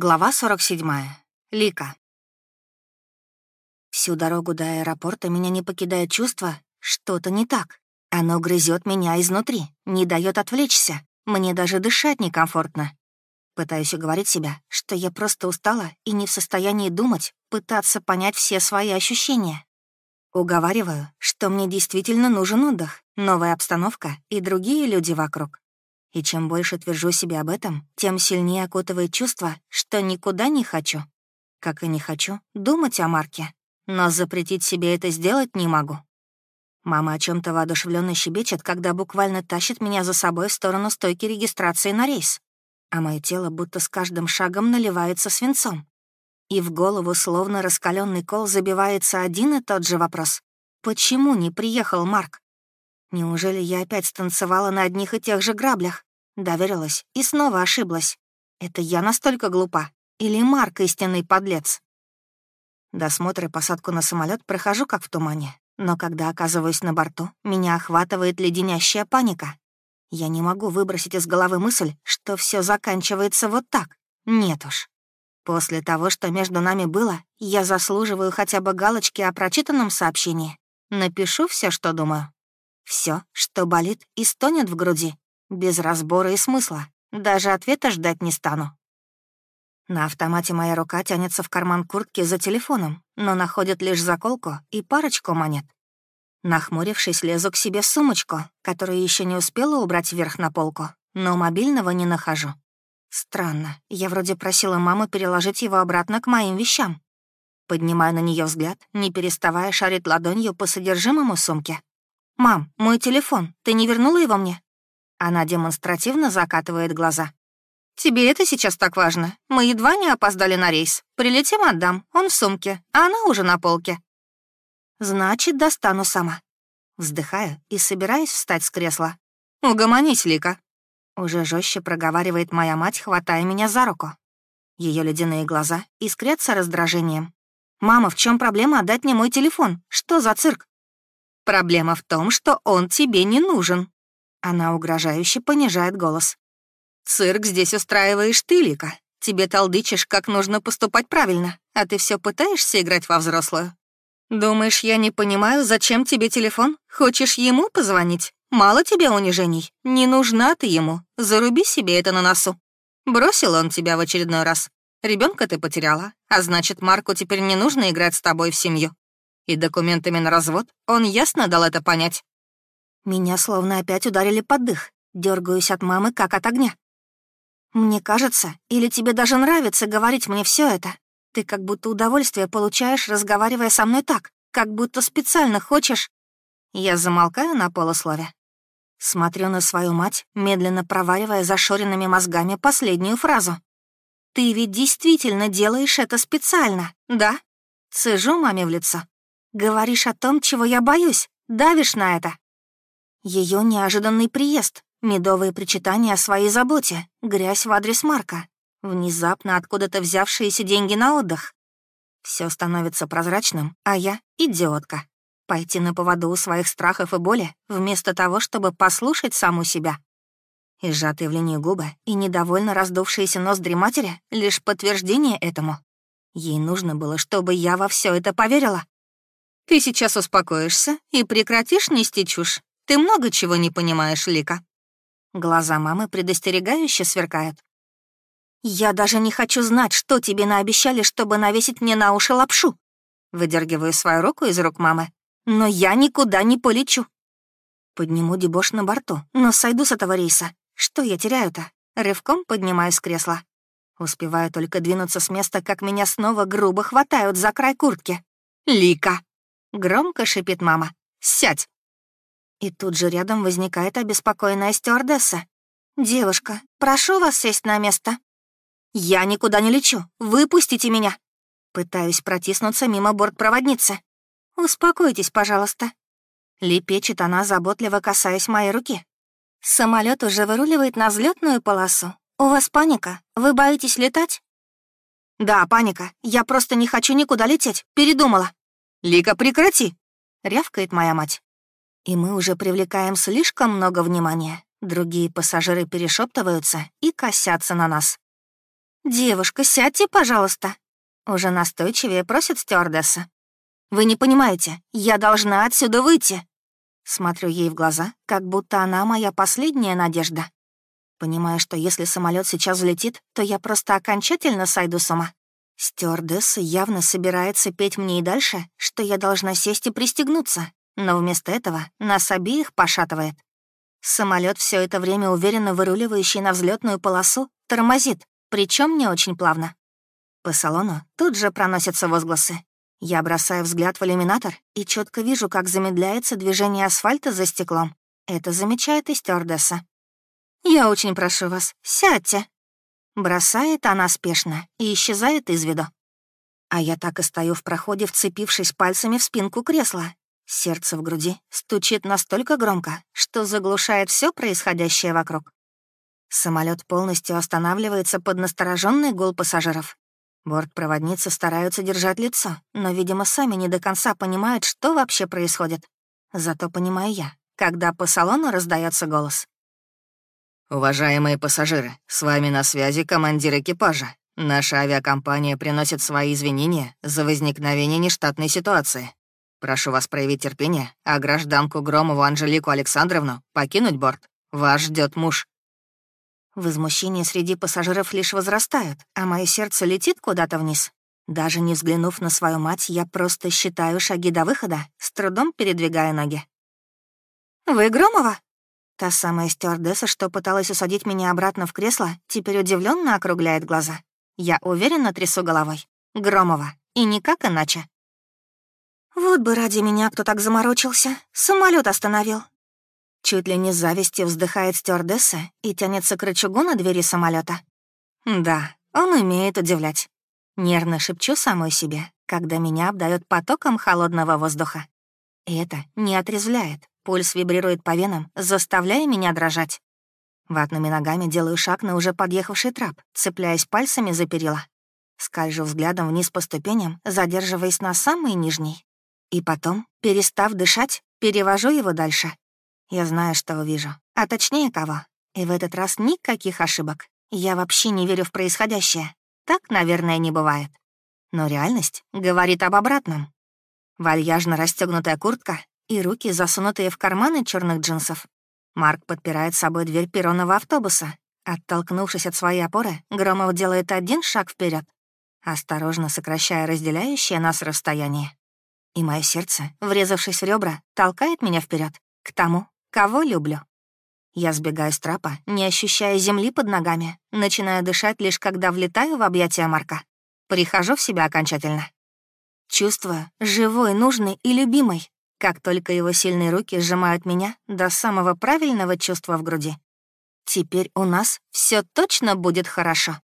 Глава 47. Лика. Всю дорогу до аэропорта меня не покидает чувство, что-то не так. Оно грызет меня изнутри, не дает отвлечься. Мне даже дышать некомфортно. Пытаюсь уговорить себя, что я просто устала и не в состоянии думать, пытаться понять все свои ощущения. Уговариваю, что мне действительно нужен отдых, новая обстановка и другие люди вокруг. И чем больше твержу себе об этом, тем сильнее окутывает чувство, что никуда не хочу. Как и не хочу думать о Марке. Но запретить себе это сделать не могу. Мама о чем то воодушевленно щебечет, когда буквально тащит меня за собой в сторону стойки регистрации на рейс. А мое тело будто с каждым шагом наливается свинцом. И в голову, словно раскаленный кол, забивается один и тот же вопрос. Почему не приехал Марк? Неужели я опять станцевала на одних и тех же граблях? Доверилась и снова ошиблась. Это я настолько глупа? Или Марк истинный подлец? Досмотр и посадку на самолет прохожу как в тумане. Но когда оказываюсь на борту, меня охватывает леденящая паника. Я не могу выбросить из головы мысль, что все заканчивается вот так. Нет уж. После того, что между нами было, я заслуживаю хотя бы галочки о прочитанном сообщении. Напишу все, что думаю. Все, что болит и стонет в груди, без разбора и смысла. Даже ответа ждать не стану. На автомате моя рука тянется в карман куртки за телефоном, но находит лишь заколку и парочку монет. Нахмурившись, лезу к себе в сумочку, которую еще не успела убрать вверх на полку, но мобильного не нахожу. Странно, я вроде просила маму переложить его обратно к моим вещам. Поднимаю на нее взгляд, не переставая шарить ладонью по содержимому сумки. «Мам, мой телефон, ты не вернула его мне?» Она демонстративно закатывает глаза. «Тебе это сейчас так важно? Мы едва не опоздали на рейс. Прилетим, отдам. Он в сумке, а она уже на полке». «Значит, достану сама». Вздыхаю и собираюсь встать с кресла. «Угомонись, Лика». Уже жестче проговаривает моя мать, хватая меня за руку. Ее ледяные глаза искрятся раздражением. «Мама, в чем проблема отдать мне мой телефон? Что за цирк?» Проблема в том, что он тебе не нужен». Она угрожающе понижает голос. «Цирк здесь устраиваешь ты, Лика. Тебе толдычишь, как нужно поступать правильно, а ты все пытаешься играть во взрослую. Думаешь, я не понимаю, зачем тебе телефон? Хочешь ему позвонить? Мало тебе унижений. Не нужна ты ему. Заруби себе это на носу. Бросил он тебя в очередной раз. Ребенка ты потеряла, а значит, Марку теперь не нужно играть с тобой в семью и документами на развод, он ясно дал это понять. Меня словно опять ударили под дых, дергаюсь от мамы, как от огня. Мне кажется, или тебе даже нравится говорить мне все это? Ты как будто удовольствие получаешь, разговаривая со мной так, как будто специально хочешь. Я замолкаю на полуслове. Смотрю на свою мать, медленно проваривая зашоренными мозгами последнюю фразу. «Ты ведь действительно делаешь это специально, да?» Цежу маме в лицо. Говоришь о том, чего я боюсь, давишь на это. Ее неожиданный приезд, медовые причитания о своей заботе, грязь в адрес Марка, внезапно откуда-то взявшиеся деньги на отдых. Все становится прозрачным, а я — идиотка. Пойти на поводу у своих страхов и боли, вместо того, чтобы послушать саму себя. И сжатые в линию губы, и недовольно раздувшиеся ноздри матери — лишь подтверждение этому. Ей нужно было, чтобы я во все это поверила. Ты сейчас успокоишься и прекратишь нести чушь. Ты много чего не понимаешь, Лика». Глаза мамы предостерегающе сверкают. «Я даже не хочу знать, что тебе наобещали, чтобы навесить мне на уши лапшу». Выдергиваю свою руку из рук мамы. «Но я никуда не полечу». Подниму дебош на борту, но сойду с этого рейса. Что я теряю-то? Рывком поднимаюсь с кресла. Успеваю только двинуться с места, как меня снова грубо хватают за край куртки. «Лика!» Громко шипит мама. «Сядь!» И тут же рядом возникает обеспокоенная стюардесса. «Девушка, прошу вас сесть на место». «Я никуда не лечу. Выпустите меня!» Пытаюсь протиснуться мимо бортпроводницы. «Успокойтесь, пожалуйста». Лепечет она, заботливо касаясь моей руки. Самолет уже выруливает на взлетную полосу. У вас паника? Вы боитесь летать? Да, паника. Я просто не хочу никуда лететь. Передумала. «Лика, прекрати!» — рявкает моя мать. И мы уже привлекаем слишком много внимания. Другие пассажиры перешептываются и косятся на нас. «Девушка, сядьте, пожалуйста!» Уже настойчивее просит стюардесса. «Вы не понимаете, я должна отсюда выйти!» Смотрю ей в глаза, как будто она моя последняя надежда. Понимаю, что если самолет сейчас взлетит, то я просто окончательно сойду с ума. Стюардесса явно собирается петь мне и дальше, что я должна сесть и пристегнуться, но вместо этого нас обеих пошатывает. Самолет все это время уверенно выруливающий на взлетную полосу тормозит, причем не очень плавно. По салону тут же проносятся возгласы. Я бросаю взгляд в иллюминатор и четко вижу, как замедляется движение асфальта за стеклом. Это замечает и стюардесса. «Я очень прошу вас, сядьте». Бросает она спешно и исчезает из виду. А я так и стою в проходе, вцепившись пальцами в спинку кресла. Сердце в груди стучит настолько громко, что заглушает все происходящее вокруг. Самолет полностью останавливается под настороженный гул пассажиров. Бортпроводницы стараются держать лицо, но, видимо, сами не до конца понимают, что вообще происходит. Зато понимаю я, когда по салону раздается голос. «Уважаемые пассажиры, с вами на связи командир экипажа. Наша авиакомпания приносит свои извинения за возникновение нештатной ситуации. Прошу вас проявить терпение, а гражданку Громову Анжелику Александровну покинуть борт. Вас ждет муж». Возмущение среди пассажиров лишь возрастает, а мое сердце летит куда-то вниз. Даже не взглянув на свою мать, я просто считаю шаги до выхода, с трудом передвигая ноги. «Вы Громова?» Та самая стюардесса, что пыталась усадить меня обратно в кресло, теперь удивленно округляет глаза. Я уверенно трясу головой. Громова. И никак иначе. Вот бы ради меня кто так заморочился. Самолет остановил. Чуть ли не с завистью вздыхает стюардесса и тянется к рычагу на двери самолета. Да, он умеет удивлять. Нервно шепчу самой себе, когда меня обдает потоком холодного воздуха. И это не отрезвляет, Пульс вибрирует по венам, заставляя меня дрожать. Ватными ногами делаю шаг на уже подъехавший трап, цепляясь пальцами за перила. Скольжу взглядом вниз по ступеням, задерживаясь на самой нижней. И потом, перестав дышать, перевожу его дальше. Я знаю, что увижу, а точнее кого. И в этот раз никаких ошибок. Я вообще не верю в происходящее. Так, наверное, не бывает. Но реальность говорит об обратном. Вальяжно расстегнутая куртка, и руки, засунутые в карманы черных джинсов. Марк подпирает собой дверь перронного автобуса. Оттолкнувшись от своей опоры, Громов делает один шаг вперед, осторожно сокращая разделяющее нас расстояние. И мое сердце, врезавшись в ребра, толкает меня вперед к тому, кого люблю. Я сбегаю с трапа, не ощущая земли под ногами, начинаю дышать лишь когда влетаю в объятия Марка. Прихожу в себя окончательно. Чувствую живой, нужный и любимой, как только его сильные руки сжимают меня до самого правильного чувства в груди. Теперь у нас все точно будет хорошо.